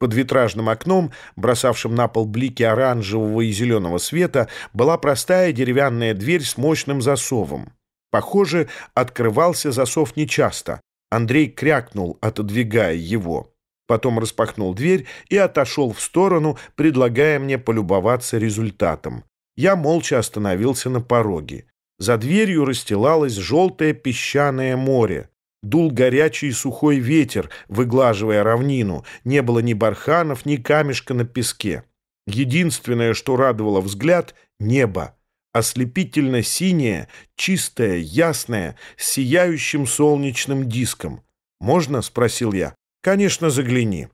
Под витражным окном, бросавшим на пол блики оранжевого и зеленого света, была простая деревянная дверь с мощным засовом. Похоже, открывался засов нечасто. Андрей крякнул, отодвигая его. Потом распахнул дверь и отошел в сторону, предлагая мне полюбоваться результатом. Я молча остановился на пороге. За дверью расстилалось желтое песчаное море. Дул горячий сухой ветер, выглаживая равнину. Не было ни барханов, ни камешка на песке. Единственное, что радовало взгляд — небо. Ослепительно синее, чистое, ясное, с сияющим солнечным диском. «Можно?» — спросил я. «Конечно, загляни».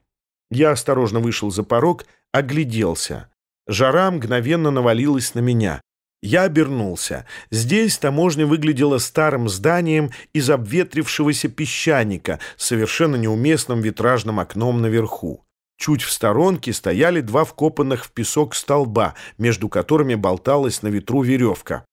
Я осторожно вышел за порог, огляделся. Жара мгновенно навалилась на меня. Я обернулся. Здесь таможня выглядела старым зданием из обветрившегося песчаника с совершенно неуместным витражным окном наверху. Чуть в сторонке стояли два вкопанных в песок столба, между которыми болталась на ветру веревка.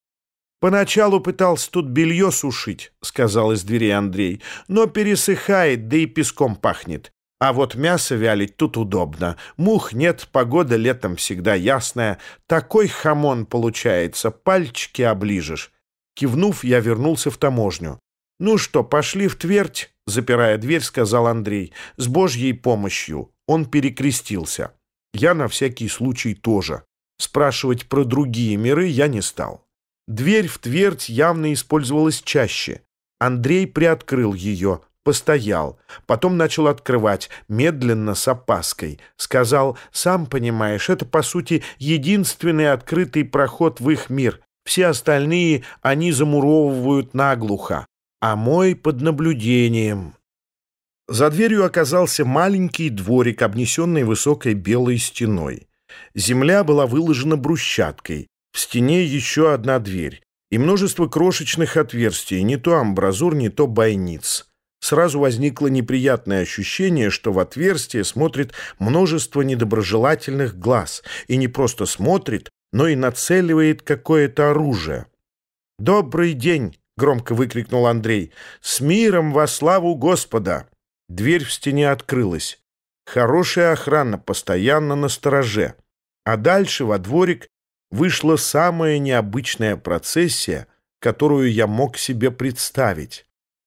«Поначалу пытался тут белье сушить», — сказал из двери Андрей, «но пересыхает, да и песком пахнет. А вот мясо вялить тут удобно. Мух нет, погода летом всегда ясная. Такой хамон получается, пальчики оближешь. Кивнув, я вернулся в таможню. «Ну что, пошли в Твердь?» — запирая дверь, сказал Андрей. «С Божьей помощью». Он перекрестился. Я на всякий случай тоже. Спрашивать про другие миры я не стал. Дверь в Твердь явно использовалась чаще. Андрей приоткрыл ее, Постоял, потом начал открывать, медленно, с опаской. Сказал, сам понимаешь, это, по сути, единственный открытый проход в их мир. Все остальные они замуровывают наглухо, а мой под наблюдением. За дверью оказался маленький дворик, обнесенный высокой белой стеной. Земля была выложена брусчаткой. В стене еще одна дверь и множество крошечных отверстий, не то амбразур, не то бойниц сразу возникло неприятное ощущение, что в отверстие смотрит множество недоброжелательных глаз, и не просто смотрит, но и нацеливает какое-то оружие. «Добрый день!» — громко выкрикнул Андрей. «С миром во славу Господа!» Дверь в стене открылась. Хорошая охрана, постоянно на стороже. А дальше во дворик вышла самая необычная процессия, которую я мог себе представить.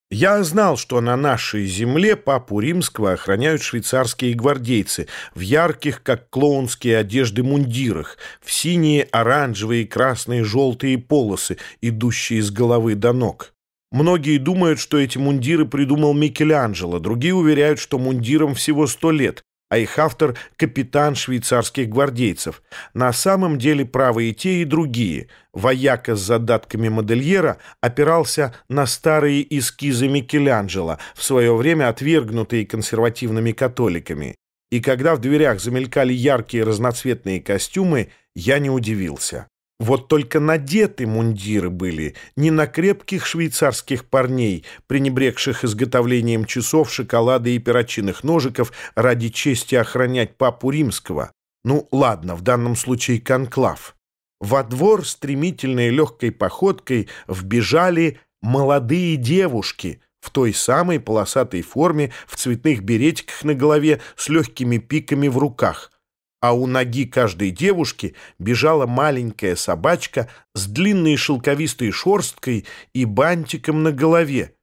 Я знал, что на нашей земле папу римского охраняют швейцарские гвардейцы в ярких, как клоунские одежды, мундирах, в синие, оранжевые, красные, желтые полосы, идущие с головы до ног. Многие думают, что эти мундиры придумал Микеланджело, другие уверяют, что мундирам всего сто лет, а их автор — капитан швейцарских гвардейцев. На самом деле правы и те, и другие. Вояка с задатками модельера опирался на старые эскизы Микеланджело, в свое время отвергнутые консервативными католиками. И когда в дверях замелькали яркие разноцветные костюмы, я не удивился. Вот только надеты мундиры были не на крепких швейцарских парней, пренебрегших изготовлением часов, шоколада и перочинных ножиков ради чести охранять папу римского. Ну, ладно, в данном случае конклав. Во двор стремительной легкой походкой вбежали молодые девушки в той самой полосатой форме, в цветных беретиках на голове с легкими пиками в руках — а у ноги каждой девушки бежала маленькая собачка с длинной шелковистой шерсткой и бантиком на голове.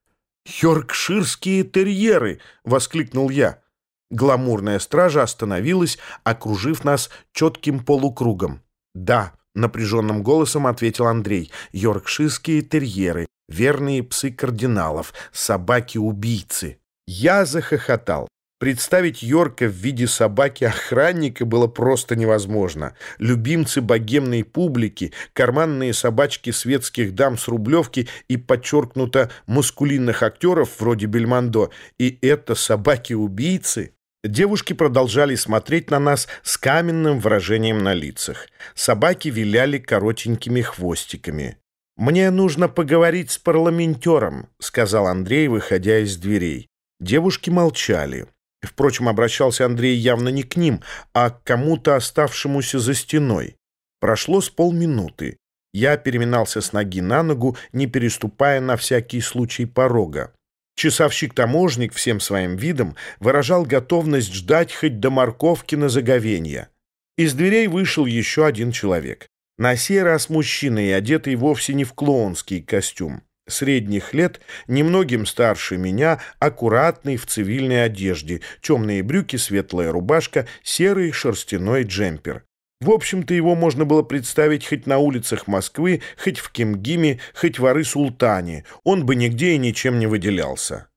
«Йоркширские терьеры!» — воскликнул я. Гламурная стража остановилась, окружив нас четким полукругом. «Да», — напряженным голосом ответил Андрей, — «йоркширские терьеры, верные псы кардиналов, собаки-убийцы». Я захохотал. Представить Йорка в виде собаки-охранника было просто невозможно. Любимцы богемной публики, карманные собачки светских дам с Рублевки и подчеркнуто маскулинных актеров вроде Бельмондо, и это собаки-убийцы. Девушки продолжали смотреть на нас с каменным выражением на лицах. Собаки виляли коротенькими хвостиками. «Мне нужно поговорить с парламентером», — сказал Андрей, выходя из дверей. Девушки молчали. Впрочем, обращался Андрей явно не к ним, а к кому-то оставшемуся за стеной. Прошло с полминуты. Я переминался с ноги на ногу, не переступая на всякий случай порога. Часовщик-таможник всем своим видом выражал готовность ждать хоть до морковки на заговенье. Из дверей вышел еще один человек. На сей раз мужчина и одетый вовсе не в клоунский костюм. Средних лет, немногим старше меня, аккуратный в цивильной одежде, темные брюки, светлая рубашка, серый шерстяной джемпер. В общем-то, его можно было представить хоть на улицах Москвы, хоть в Кемгиме, хоть в Ары-Султане. Он бы нигде и ничем не выделялся.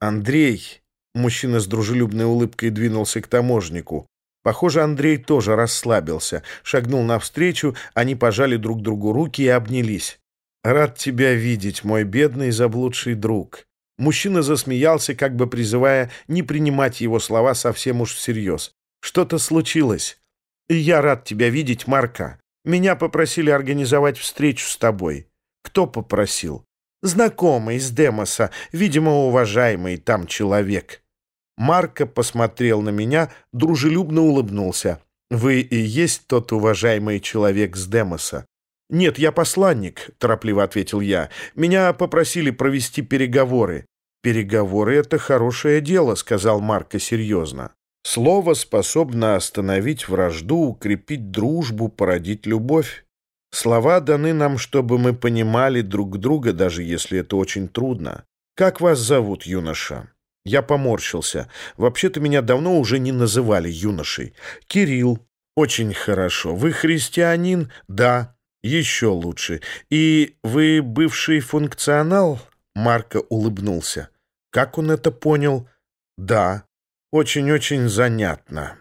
«Андрей!» — мужчина с дружелюбной улыбкой двинулся к таможнику. Похоже, Андрей тоже расслабился, шагнул навстречу, они пожали друг другу руки и обнялись. «Рад тебя видеть, мой бедный заблудший друг». Мужчина засмеялся, как бы призывая не принимать его слова совсем уж всерьез. «Что-то случилось?» «Я рад тебя видеть, Марка. Меня попросили организовать встречу с тобой». «Кто попросил?» «Знакомый из Демоса, видимо, уважаемый там человек». Марка посмотрел на меня, дружелюбно улыбнулся. «Вы и есть тот уважаемый человек с Демоса. «Нет, я посланник», — торопливо ответил я. «Меня попросили провести переговоры». «Переговоры — это хорошее дело», — сказал Марко серьезно. «Слово способно остановить вражду, укрепить дружбу, породить любовь. Слова даны нам, чтобы мы понимали друг друга, даже если это очень трудно. Как вас зовут, юноша?» Я поморщился. Вообще-то меня давно уже не называли юношей. «Кирилл». «Очень хорошо. Вы христианин?» «Да». Еще лучше. И вы бывший функционал? Марко улыбнулся. Как он это понял? Да. Очень-очень занятно.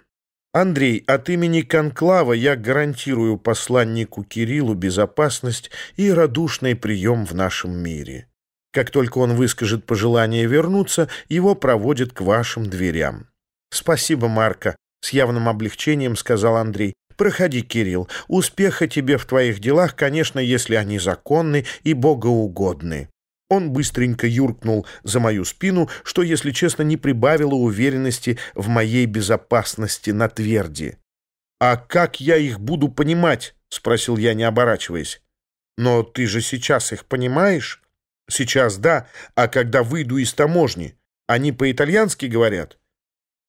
Андрей, от имени Конклава я гарантирую посланнику Кириллу безопасность и радушный прием в нашем мире. Как только он выскажет пожелание вернуться, его проводят к вашим дверям. Спасибо, Марко, с явным облегчением сказал Андрей. Проходи, Кирилл. Успеха тебе в твоих делах, конечно, если они законны и богоугодны. Он быстренько юркнул за мою спину, что, если честно, не прибавило уверенности в моей безопасности на тверди. «А как я их буду понимать?» — спросил я, не оборачиваясь. «Но ты же сейчас их понимаешь?» «Сейчас да, а когда выйду из таможни, они по-итальянски говорят?»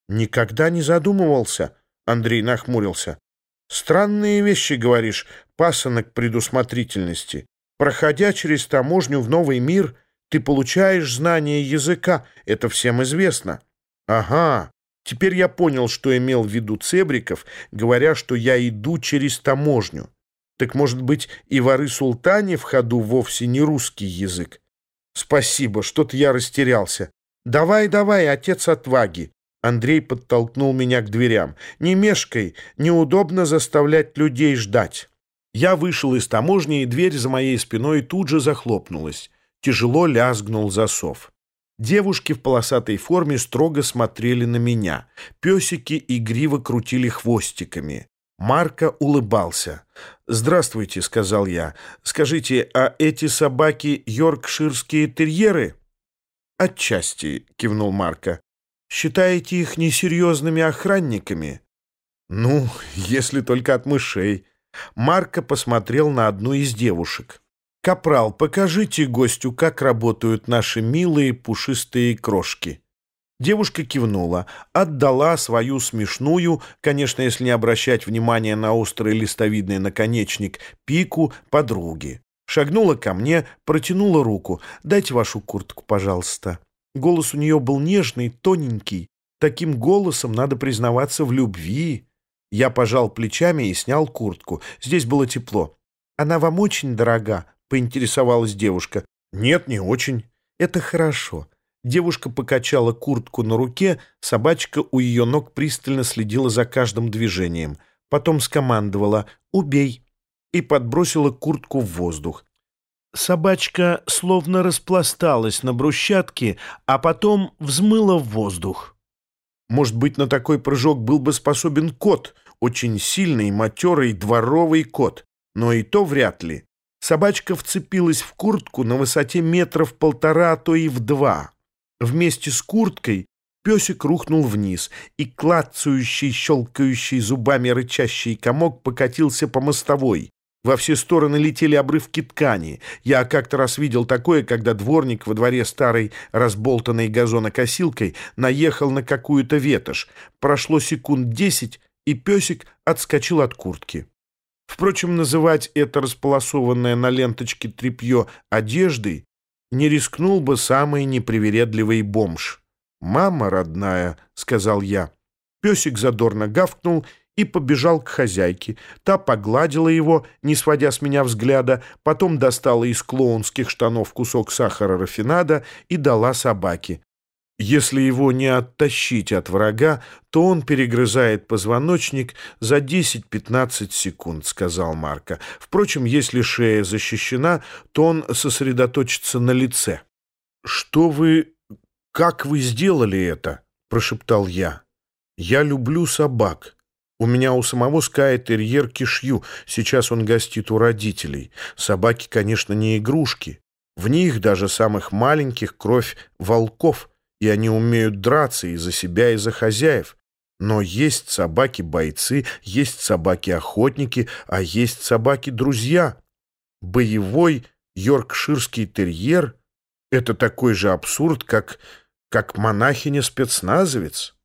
«Никогда не задумывался», — Андрей нахмурился. Странные вещи говоришь, пасынок предусмотрительности. Проходя через таможню в новый мир, ты получаешь знание языка. Это всем известно. Ага. Теперь я понял, что имел в виду Цебриков, говоря, что я иду через таможню. Так, может быть, и воры султане в ходу вовсе не русский язык? Спасибо, что-то я растерялся. Давай, давай, отец отваги. Андрей подтолкнул меня к дверям. «Не мешкай, неудобно заставлять людей ждать». Я вышел из таможни, и дверь за моей спиной тут же захлопнулась. Тяжело лязгнул засов. Девушки в полосатой форме строго смотрели на меня. Песики игриво крутили хвостиками. Марко улыбался. «Здравствуйте», — сказал я. «Скажите, а эти собаки йоркширские терьеры?» «Отчасти», — кивнул Марко. Считаете их несерьезными охранниками? Ну, если только от мышей. Марко посмотрел на одну из девушек. «Капрал, покажите гостю, как работают наши милые пушистые крошки». Девушка кивнула, отдала свою смешную, конечно, если не обращать внимания на острый листовидный наконечник, пику подруги. Шагнула ко мне, протянула руку. «Дайте вашу куртку, пожалуйста». Голос у нее был нежный, тоненький. Таким голосом надо признаваться в любви. Я пожал плечами и снял куртку. Здесь было тепло. «Она вам очень дорога?» — поинтересовалась девушка. «Нет, не очень». «Это хорошо». Девушка покачала куртку на руке, собачка у ее ног пристально следила за каждым движением. Потом скомандовала «Убей!» и подбросила куртку в воздух. Собачка словно распласталась на брусчатке, а потом взмыла в воздух. Может быть, на такой прыжок был бы способен кот, очень сильный, матерый, дворовый кот, но и то вряд ли. Собачка вцепилась в куртку на высоте метров полтора, а то и в два. Вместе с курткой песик рухнул вниз, и клацающий, щелкающий зубами рычащий комок покатился по мостовой. Во все стороны летели обрывки ткани. Я как-то раз видел такое, когда дворник во дворе старой разболтанной газонокосилкой наехал на какую-то ветошь. Прошло секунд десять, и песик отскочил от куртки. Впрочем, называть это располосованное на ленточке тряпье одеждой не рискнул бы самый непривередливый бомж. «Мама родная», — сказал я. Песик задорно гавкнул и побежал к хозяйке. Та погладила его, не сводя с меня взгляда, потом достала из клоунских штанов кусок сахара рафинада и дала собаке. Если его не оттащить от врага, то он перегрызает позвоночник за 10-15 секунд, сказал Марко. Впрочем, если шея защищена, то он сосредоточится на лице. Что вы... как вы сделали это? прошептал я. Я люблю собак. У меня у самого скай-терьер Кишью, сейчас он гостит у родителей. Собаки, конечно, не игрушки. В них, даже самых маленьких, кровь волков, и они умеют драться и за себя, и за хозяев. Но есть собаки-бойцы, есть собаки-охотники, а есть собаки-друзья. Боевой йоркширский терьер — это такой же абсурд, как, как монахиня-спецназовец.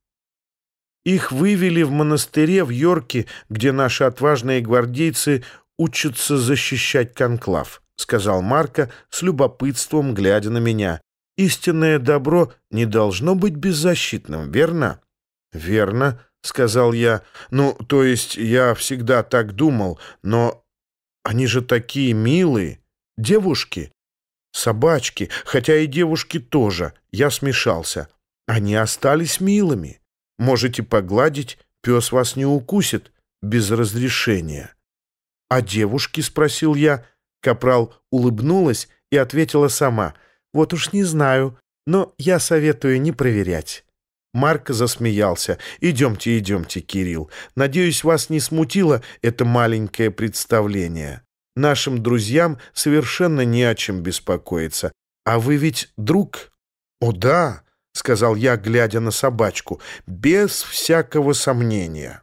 Их вывели в монастыре в Йорке, где наши отважные гвардейцы учатся защищать конклав», — сказал Марко с любопытством, глядя на меня. «Истинное добро не должно быть беззащитным, верно?» «Верно», — сказал я. «Ну, то есть я всегда так думал, но они же такие милые. Девушки, собачки, хотя и девушки тоже. Я смешался. Они остались милыми». Можете погладить, пес вас не укусит без разрешения. — А девушки? — спросил я. Капрал улыбнулась и ответила сама. — Вот уж не знаю, но я советую не проверять. Марк засмеялся. «Идемте, идемте, Кирилл. Надеюсь, вас не смутило это маленькое представление. Нашим друзьям совершенно не о чем беспокоиться. А вы ведь друг?» «О, да!» — сказал я, глядя на собачку, — без всякого сомнения.